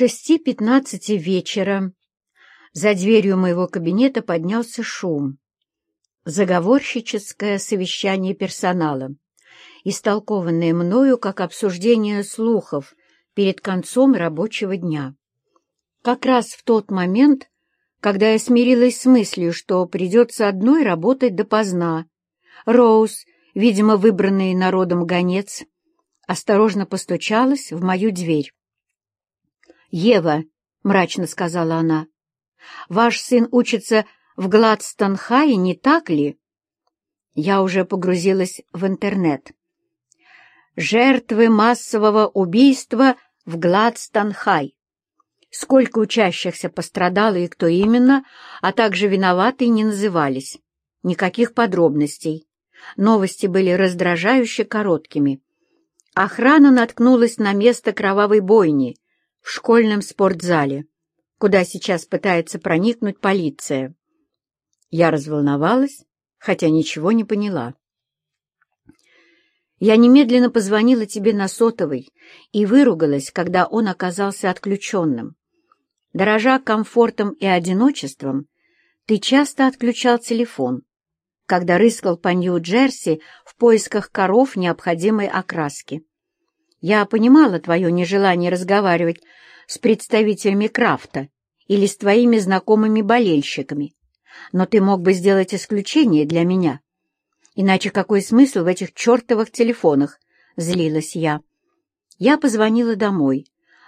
шести пятнадцати вечера за дверью моего кабинета поднялся шум. Заговорщическое совещание персонала, истолкованное мною как обсуждение слухов перед концом рабочего дня. Как раз в тот момент, когда я смирилась с мыслью, что придется одной работать допоздна, Роуз, видимо, выбранный народом гонец, осторожно постучалась в мою дверь. «Ева», — мрачно сказала она, — «ваш сын учится в Гладстон-Хае, не так ли?» Я уже погрузилась в интернет. «Жертвы массового убийства в Гладстон-Хай». Сколько учащихся пострадало и кто именно, а также виноватые не назывались. Никаких подробностей. Новости были раздражающе короткими. Охрана наткнулась на место кровавой бойни — в школьном спортзале, куда сейчас пытается проникнуть полиция. Я разволновалась, хотя ничего не поняла. Я немедленно позвонила тебе на сотовый и выругалась, когда он оказался отключенным. Дорожа комфортом и одиночеством, ты часто отключал телефон, когда рыскал по Нью-Джерси в поисках коров необходимой окраски. Я понимала твое нежелание разговаривать с представителями крафта или с твоими знакомыми болельщиками, но ты мог бы сделать исключение для меня. Иначе какой смысл в этих чертовых телефонах? Злилась я. Я позвонила домой,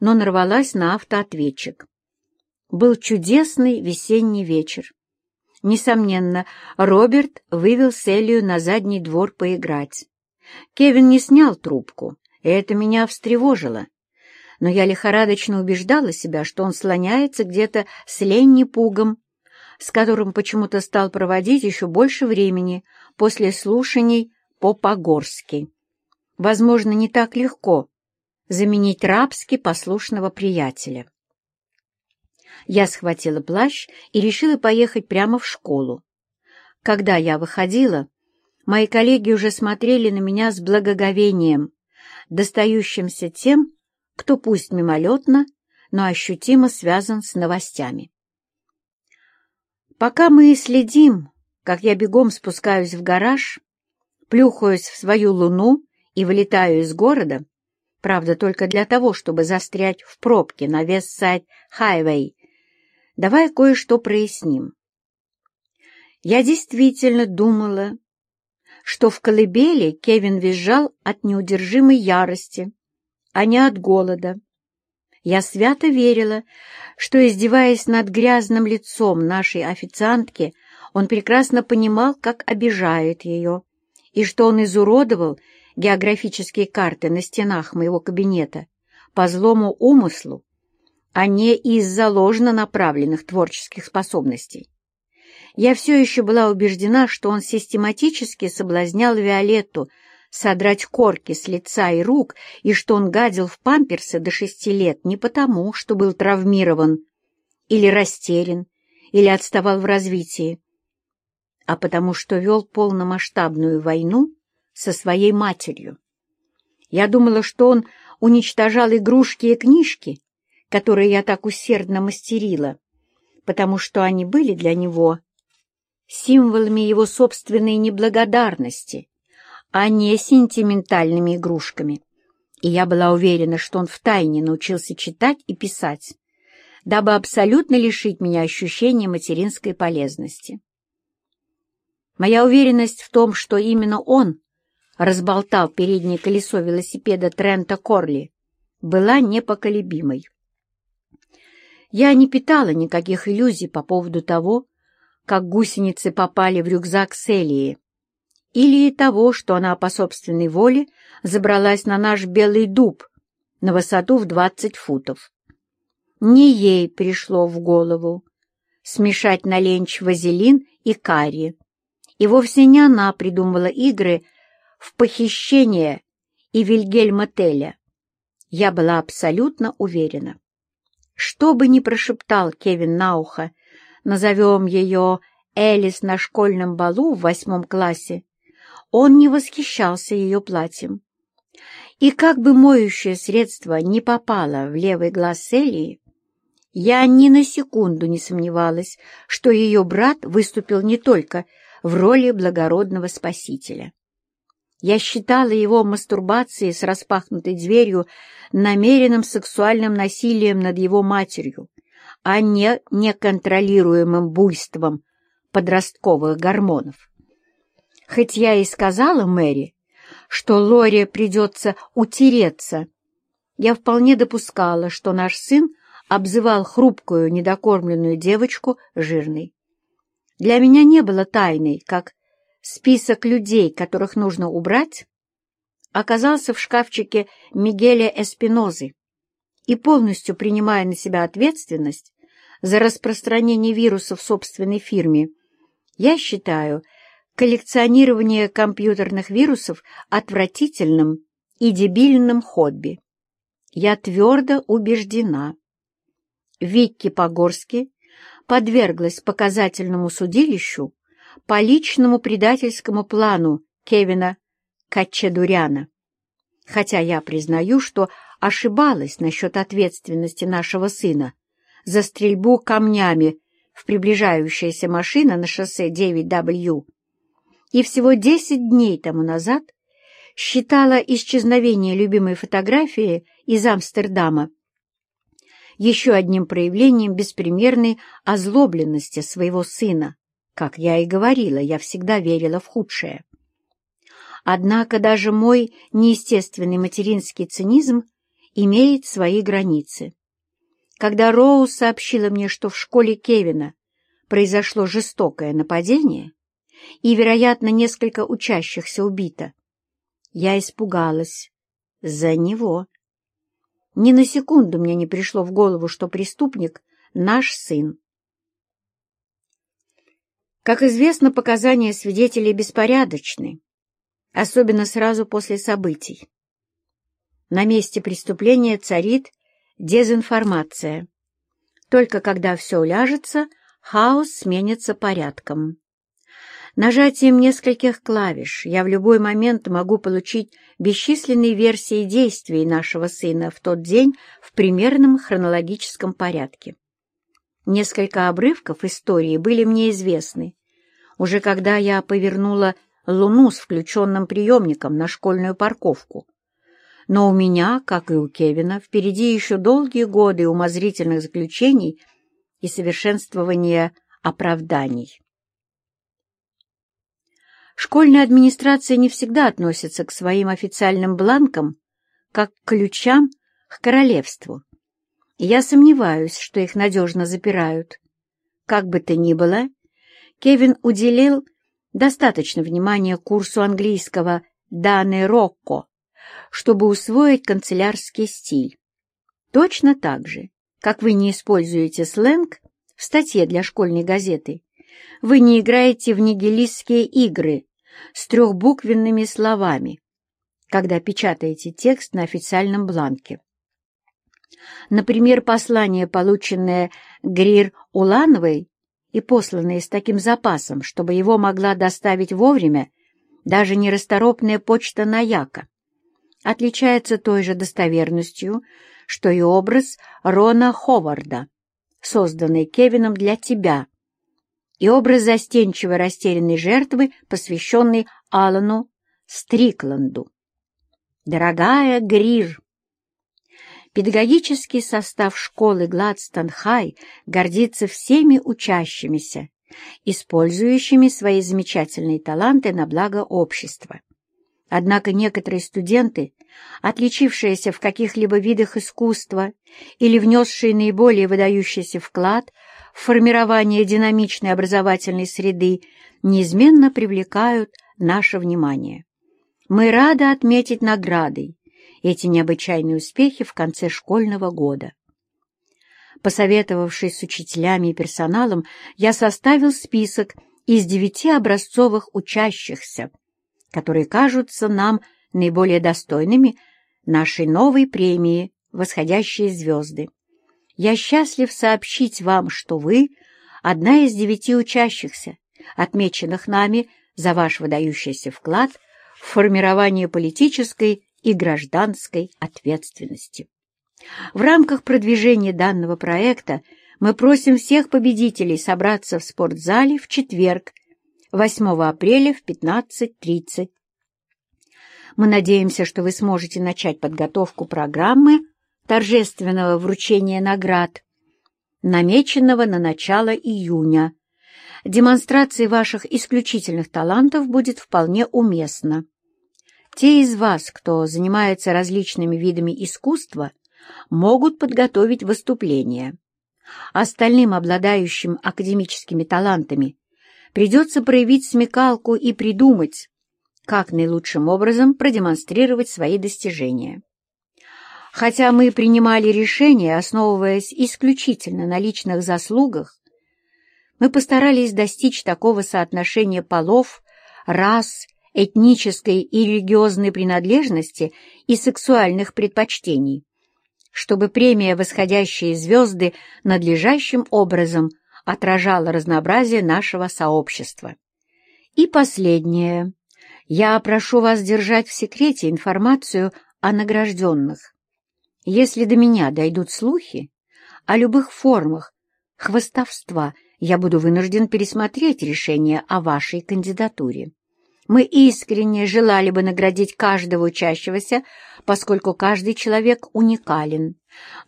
но нарвалась на автоответчик. Был чудесный весенний вечер. Несомненно, Роберт вывел Селию на задний двор поиграть. Кевин не снял трубку, это меня встревожило. Но я лихорадочно убеждала себя, что он слоняется где-то с Ленни Пугом, с которым почему-то стал проводить еще больше времени после слушаний по-погорски. Возможно, не так легко заменить рабски послушного приятеля. Я схватила плащ и решила поехать прямо в школу. Когда я выходила, мои коллеги уже смотрели на меня с благоговением, достающимся тем, кто пусть мимолетно, но ощутимо связан с новостями. Пока мы следим, как я бегом спускаюсь в гараж, плюхаюсь в свою луну и вылетаю из города, правда, только для того, чтобы застрять в пробке на Вестсайд Хайвей, давай кое-что проясним. Я действительно думала, что в колыбели Кевин визжал от неудержимой ярости, а не от голода. Я свято верила, что, издеваясь над грязным лицом нашей официантки, он прекрасно понимал, как обижает ее, и что он изуродовал географические карты на стенах моего кабинета по злому умыслу, а не из-за ложно направленных творческих способностей. Я все еще была убеждена, что он систематически соблазнял Виолетту содрать корки с лица и рук, и что он гадил в памперсы до шести лет не потому, что был травмирован или растерян, или отставал в развитии, а потому что вел полномасштабную войну со своей матерью. Я думала, что он уничтожал игрушки и книжки, которые я так усердно мастерила, потому что они были для него символами его собственной неблагодарности, а не сентиментальными игрушками. И я была уверена, что он втайне научился читать и писать, дабы абсолютно лишить меня ощущения материнской полезности. Моя уверенность в том, что именно он разболтал переднее колесо велосипеда Трента Корли, была непоколебимой. Я не питала никаких иллюзий по поводу того, как гусеницы попали в рюкзак Селии, или того, что она по собственной воле забралась на наш белый дуб на высоту в двадцать футов. Не ей пришло в голову смешать на ленч вазелин и карри, и вовсе не она придумывала игры в похищение и Вильгельма Теля. Я была абсолютно уверена. Что бы ни прошептал Кевин на ухо назовем ее Элис на школьном балу в восьмом классе, он не восхищался ее платьем. И как бы моющее средство не попало в левый глаз Селии, я ни на секунду не сомневалась, что ее брат выступил не только в роли благородного спасителя. Я считала его мастурбацией с распахнутой дверью намеренным сексуальным насилием над его матерью, а не неконтролируемым буйством подростковых гормонов. Хоть я и сказала Мэри, что Лоре придется утереться, я вполне допускала, что наш сын обзывал хрупкую недокормленную девочку жирной. Для меня не было тайной, как список людей, которых нужно убрать, оказался в шкафчике Мигеля Эспинозы, и полностью принимая на себя ответственность за распространение вируса в собственной фирме, я считаю коллекционирование компьютерных вирусов отвратительным и дебильным хобби. Я твердо убеждена. Викки Погорски подверглась показательному судилищу по личному предательскому плану Кевина Качедуряна. Хотя я признаю, что ошибалась насчет ответственности нашего сына за стрельбу камнями в приближающаяся машина на шоссе 9W. И всего 10 дней тому назад считала исчезновение любимой фотографии из Амстердама еще одним проявлением беспримерной озлобленности своего сына. Как я и говорила, я всегда верила в худшее. Однако даже мой неестественный материнский цинизм имеет свои границы. Когда Роуз сообщила мне, что в школе Кевина произошло жестокое нападение и, вероятно, несколько учащихся убито, я испугалась за него. Ни на секунду мне не пришло в голову, что преступник — наш сын. Как известно, показания свидетелей беспорядочны, особенно сразу после событий. На месте преступления царит дезинформация. Только когда все уляжется, хаос сменится порядком. Нажатием нескольких клавиш я в любой момент могу получить бесчисленные версии действий нашего сына в тот день в примерном хронологическом порядке. Несколько обрывков истории были мне известны, уже когда я повернула Луну с включенным приемником на школьную парковку. Но у меня, как и у Кевина, впереди еще долгие годы умозрительных заключений и совершенствования оправданий. Школьная администрация не всегда относится к своим официальным бланкам как к ключам к королевству. И я сомневаюсь, что их надежно запирают. Как бы то ни было, Кевин уделил достаточно внимания курсу английского «Даны Рокко», чтобы усвоить канцелярский стиль. Точно так же, как вы не используете сленг в статье для школьной газеты, вы не играете в нигилистские игры с трехбуквенными словами, когда печатаете текст на официальном бланке. Например, послание, полученное Грир Улановой и посланное с таким запасом, чтобы его могла доставить вовремя даже нерасторопная почта Наяка, отличается той же достоверностью, что и образ Рона Ховарда, созданный Кевином для тебя, и образ застенчивой растерянной жертвы, посвященный Алану Стрикланду. Дорогая Грир, педагогический состав школы Гладстон-Хай гордится всеми учащимися, использующими свои замечательные таланты на благо общества. Однако некоторые студенты, отличившиеся в каких-либо видах искусства или внесшие наиболее выдающийся вклад в формирование динамичной образовательной среды, неизменно привлекают наше внимание. Мы рады отметить наградой эти необычайные успехи в конце школьного года. Посоветовавшись с учителями и персоналом, я составил список из девяти образцовых учащихся, которые кажутся нам наиболее достойными нашей новой премии «Восходящие звезды». Я счастлив сообщить вам, что вы — одна из девяти учащихся, отмеченных нами за ваш выдающийся вклад в формирование политической и гражданской ответственности. В рамках продвижения данного проекта мы просим всех победителей собраться в спортзале в четверг, 8 апреля в 15.30. Мы надеемся, что вы сможете начать подготовку программы торжественного вручения наград, намеченного на начало июня. Демонстрация ваших исключительных талантов будет вполне уместна. Те из вас, кто занимается различными видами искусства, могут подготовить выступление. Остальным, обладающим академическими талантами, придется проявить смекалку и придумать, как наилучшим образом продемонстрировать свои достижения. Хотя мы принимали решения, основываясь исключительно на личных заслугах, мы постарались достичь такого соотношения полов, рас этнической и религиозной принадлежности и сексуальных предпочтений, чтобы премия «Восходящие звезды» надлежащим образом отражала разнообразие нашего сообщества. И последнее. Я прошу вас держать в секрете информацию о награжденных. Если до меня дойдут слухи о любых формах хвостовства, я буду вынужден пересмотреть решение о вашей кандидатуре. Мы искренне желали бы наградить каждого учащегося, поскольку каждый человек уникален.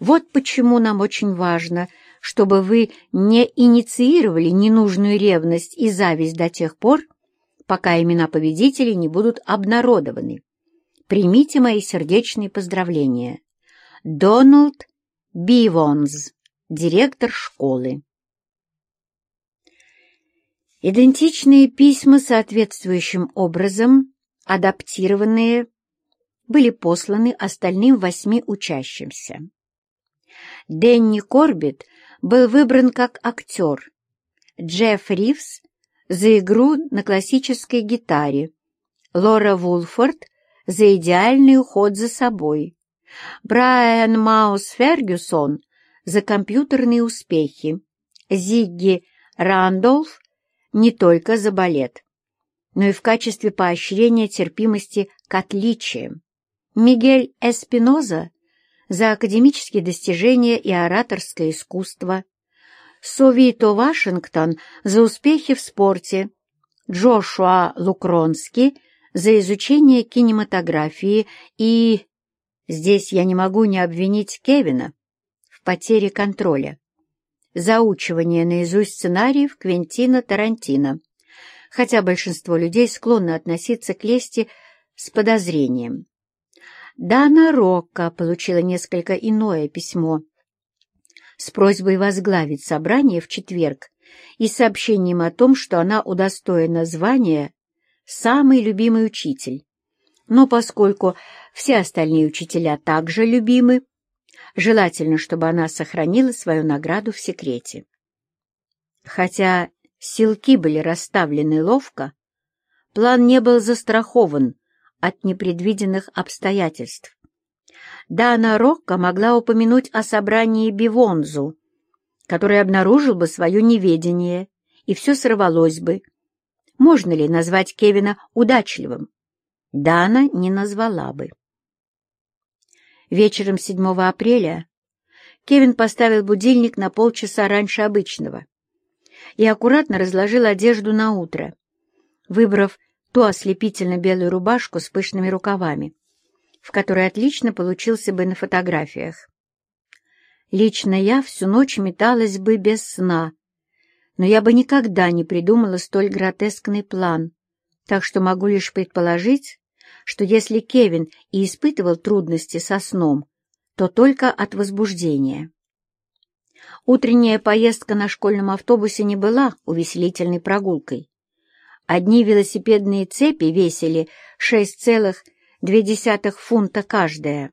Вот почему нам очень важно, чтобы вы не инициировали ненужную ревность и зависть до тех пор, пока имена победителей не будут обнародованы. Примите мои сердечные поздравления. Дональд Бивонс, директор школы. Идентичные письма соответствующим образом, адаптированные, были посланы остальным восьми учащимся. Дэнни Корбит был выбран как актер, Джефф Ривз — за игру на классической гитаре, Лора Вулфорд — за идеальный уход за собой, Брайан Маус Фергюсон — за компьютерные успехи, Зигги Рандолф не только за балет, но и в качестве поощрения терпимости к отличиям. Мигель Эспиноза за академические достижения и ораторское искусство, Совито Вашингтон за успехи в спорте, Джошуа Лукронский за изучение кинематографии. И... Здесь я не могу не обвинить Кевина в потере контроля. Заучивание наизусть сценариев Квентина Тарантино, хотя большинство людей склонны относиться к лести с подозрением. Дана Рокко получила несколько иное письмо с просьбой возглавить собрание в четверг и сообщением о том, что она удостоена звания «самый любимый учитель». Но поскольку все остальные учителя также любимы, Желательно, чтобы она сохранила свою награду в секрете. Хотя силки были расставлены ловко, план не был застрахован от непредвиденных обстоятельств. Дана Рокко могла упомянуть о собрании Бивонзу, который обнаружил бы свое неведение, и все сорвалось бы. Можно ли назвать Кевина удачливым? Дана не назвала бы. Вечером 7 апреля Кевин поставил будильник на полчаса раньше обычного и аккуратно разложил одежду на утро, выбрав ту ослепительно-белую рубашку с пышными рукавами, в которой отлично получился бы на фотографиях. Лично я всю ночь металась бы без сна, но я бы никогда не придумала столь гротескный план, так что могу лишь предположить, что если Кевин и испытывал трудности со сном, то только от возбуждения. Утренняя поездка на школьном автобусе не была увеселительной прогулкой. Одни велосипедные цепи весили 6,2 фунта каждая.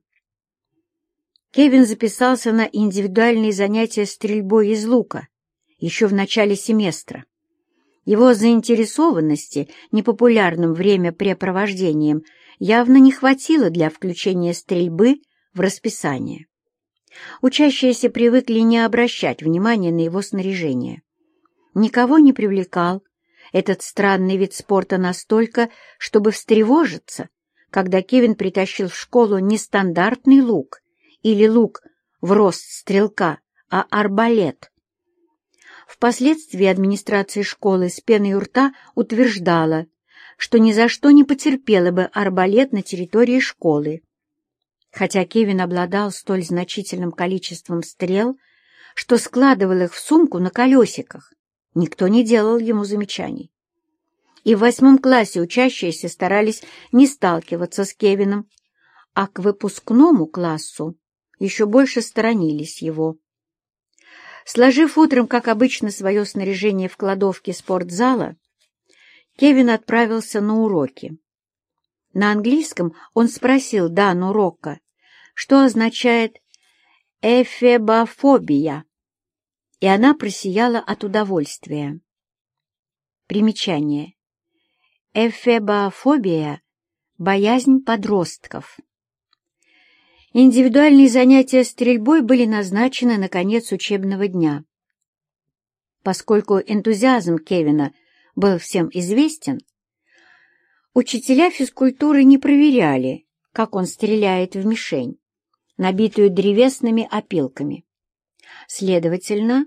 Кевин записался на индивидуальные занятия стрельбой из лука еще в начале семестра. Его заинтересованности непопулярным времяпрепровождением явно не хватило для включения стрельбы в расписание. Учащиеся привыкли не обращать внимания на его снаряжение. Никого не привлекал этот странный вид спорта настолько, чтобы встревожиться, когда Кевин притащил в школу не стандартный лук или лук в рост стрелка, а арбалет. Впоследствии администрация школы с пеной у рта утверждала, что ни за что не потерпела бы арбалет на территории школы. Хотя Кевин обладал столь значительным количеством стрел, что складывал их в сумку на колесиках, никто не делал ему замечаний. И в восьмом классе учащиеся старались не сталкиваться с Кевином, а к выпускному классу еще больше сторонились его. Сложив утром, как обычно, свое снаряжение в кладовке спортзала, Кевин отправился на уроки. На английском он спросил Дану Рокко, что означает «эфебофобия», и она просияла от удовольствия. Примечание. Эфебофобия — боязнь подростков. Индивидуальные занятия стрельбой были назначены на конец учебного дня. Поскольку энтузиазм Кевина был всем известен, учителя физкультуры не проверяли, как он стреляет в мишень, набитую древесными опилками. Следовательно,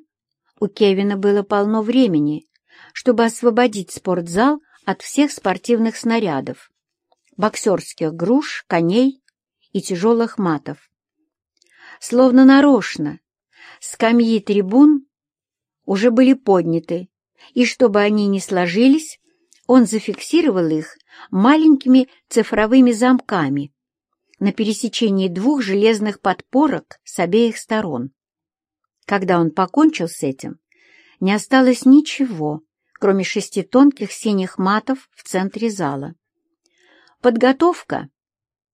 у Кевина было полно времени, чтобы освободить спортзал от всех спортивных снарядов, боксерских груш, коней и тяжелых матов. Словно нарочно, скамьи трибун уже были подняты, и чтобы они не сложились, он зафиксировал их маленькими цифровыми замками на пересечении двух железных подпорок с обеих сторон. Когда он покончил с этим, не осталось ничего, кроме шести тонких синих матов в центре зала. Подготовка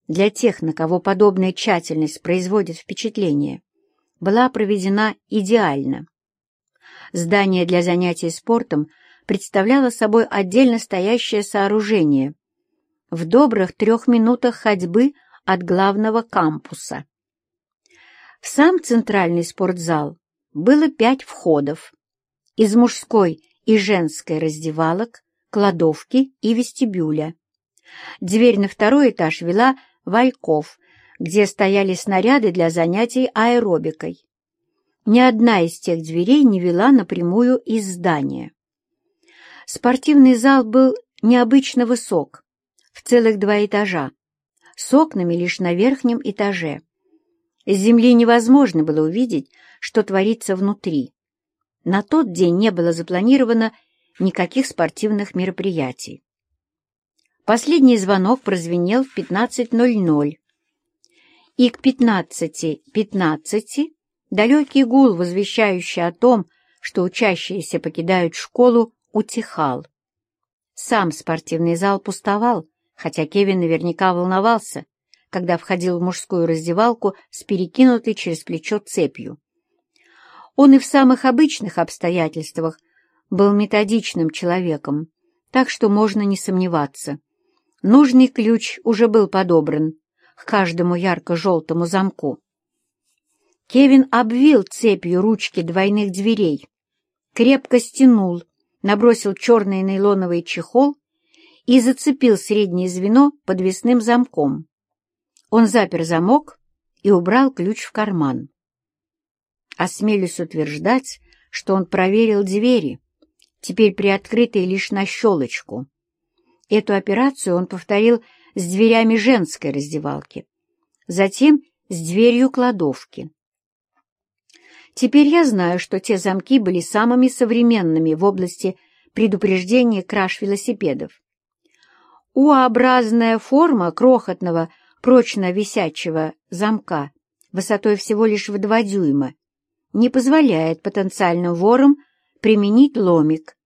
для тех, на кого подобная тщательность производит впечатление, была проведена идеально. Здание для занятий спортом представляло собой отдельно стоящее сооружение в добрых трех минутах ходьбы от главного кампуса. Сам центральный спортзал было пять входов. Из мужской и женской раздевалок, кладовки и вестибюля. Дверь на второй этаж вела в Альков, где стояли снаряды для занятий аэробикой. Ни одна из тех дверей не вела напрямую из здания. Спортивный зал был необычно высок, в целых два этажа, с окнами лишь на верхнем этаже. С земли невозможно было увидеть, что творится внутри. На тот день не было запланировано никаких спортивных мероприятий. Последний звонок прозвенел в 15.00, и к 15.15 .15 далекий гул, возвещающий о том, что учащиеся покидают школу, утихал. Сам спортивный зал пустовал, хотя Кевин наверняка волновался, когда входил в мужскую раздевалку с перекинутой через плечо цепью. Он и в самых обычных обстоятельствах был методичным человеком, так что можно не сомневаться. Нужный ключ уже был подобран к каждому ярко-желтому замку. Кевин обвил цепью ручки двойных дверей, крепко стянул, набросил черный нейлоновый чехол и зацепил среднее звено подвесным замком. Он запер замок и убрал ключ в карман. Осмелюсь утверждать, что он проверил двери, теперь приоткрытые лишь на щелочку. Эту операцию он повторил с дверями женской раздевалки, затем с дверью кладовки. Теперь я знаю, что те замки были самыми современными в области предупреждения краж велосипедов. У-образная форма крохотного прочно висячего замка высотой всего лишь в два дюйма не позволяет потенциальным ворам применить ломик.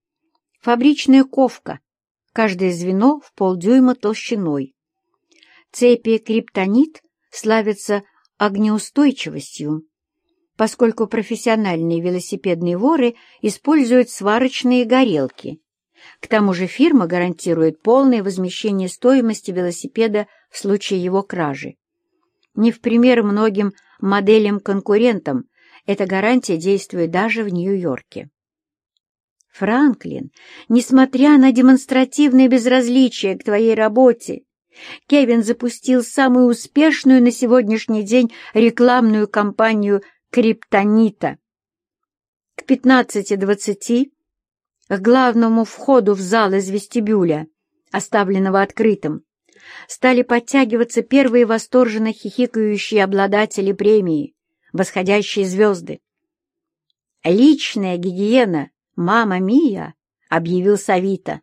Фабричная ковка, каждое звено в полдюйма толщиной. Цепи криптонит славятся огнеустойчивостью, поскольку профессиональные велосипедные воры используют сварочные горелки. К тому же фирма гарантирует полное возмещение стоимости велосипеда в случае его кражи. Не в пример многим моделям-конкурентам эта гарантия действует даже в Нью-Йорке. Франклин, несмотря на демонстративное безразличие к твоей работе Кевин запустил самую успешную на сегодняшний день рекламную кампанию «Криптонита». К 15.20 к главному входу в зал из вестибюля, оставленного открытым, стали подтягиваться первые восторженно хихикающие обладатели премии, восходящие звезды. «Личная гигиена, мама Мия!» — объявил Савита.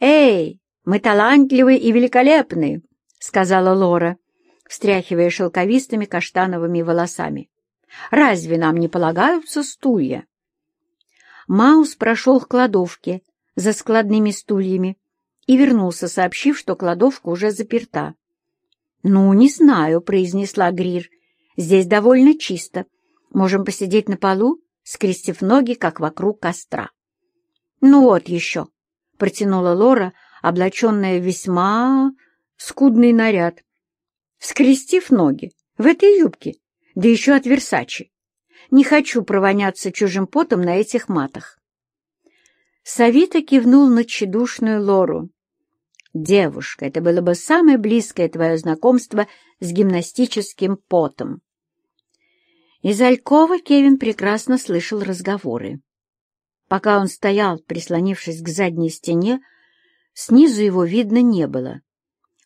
«Эй, мы талантливы и великолепны!» — сказала Лора, встряхивая шелковистыми каштановыми волосами. «Разве нам не полагаются стулья?» Маус прошел к кладовке за складными стульями и вернулся, сообщив, что кладовка уже заперта. «Ну, не знаю», — произнесла Грир. «Здесь довольно чисто. Можем посидеть на полу, скрестив ноги, как вокруг костра». «Ну вот еще», — протянула Лора, облаченная в весьма скудный наряд. Скрестив ноги в этой юбке, да еще от Версачи. Не хочу провоняться чужим потом на этих матах. Савита кивнул на тщедушную Лору. «Девушка, это было бы самое близкое твое знакомство с гимнастическим потом». Из Алькова Кевин прекрасно слышал разговоры. Пока он стоял, прислонившись к задней стене, снизу его видно не было.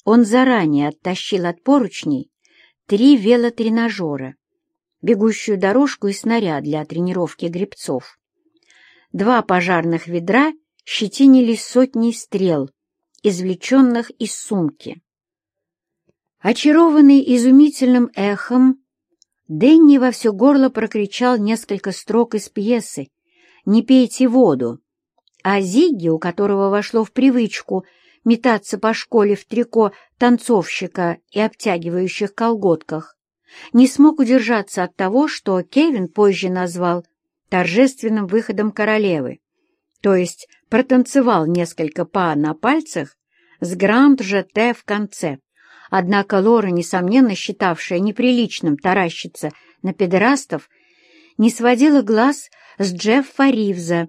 Он заранее оттащил от поручней три велотренажера, бегущую дорожку и снаряд для тренировки гребцов. Два пожарных ведра щетинились сотней стрел, извлеченных из сумки. Очарованный изумительным эхом, Дэнни во все горло прокричал несколько строк из пьесы «Не пейте воду», а Зигги, у которого вошло в привычку метаться по школе в трико танцовщика и обтягивающих колготках, не смог удержаться от того, что Кевин позже назвал торжественным выходом королевы, то есть протанцевал несколько па на пальцах с гранд-жете в конце. Однако Лора, несомненно считавшая неприличным таращиться на педерастов, не сводила глаз с Джеффа Ривза,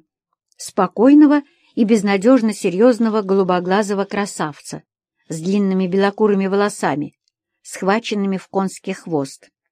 спокойного и безнадежно серьезного голубоглазого красавца с длинными белокурыми волосами, схваченными в конский хвост.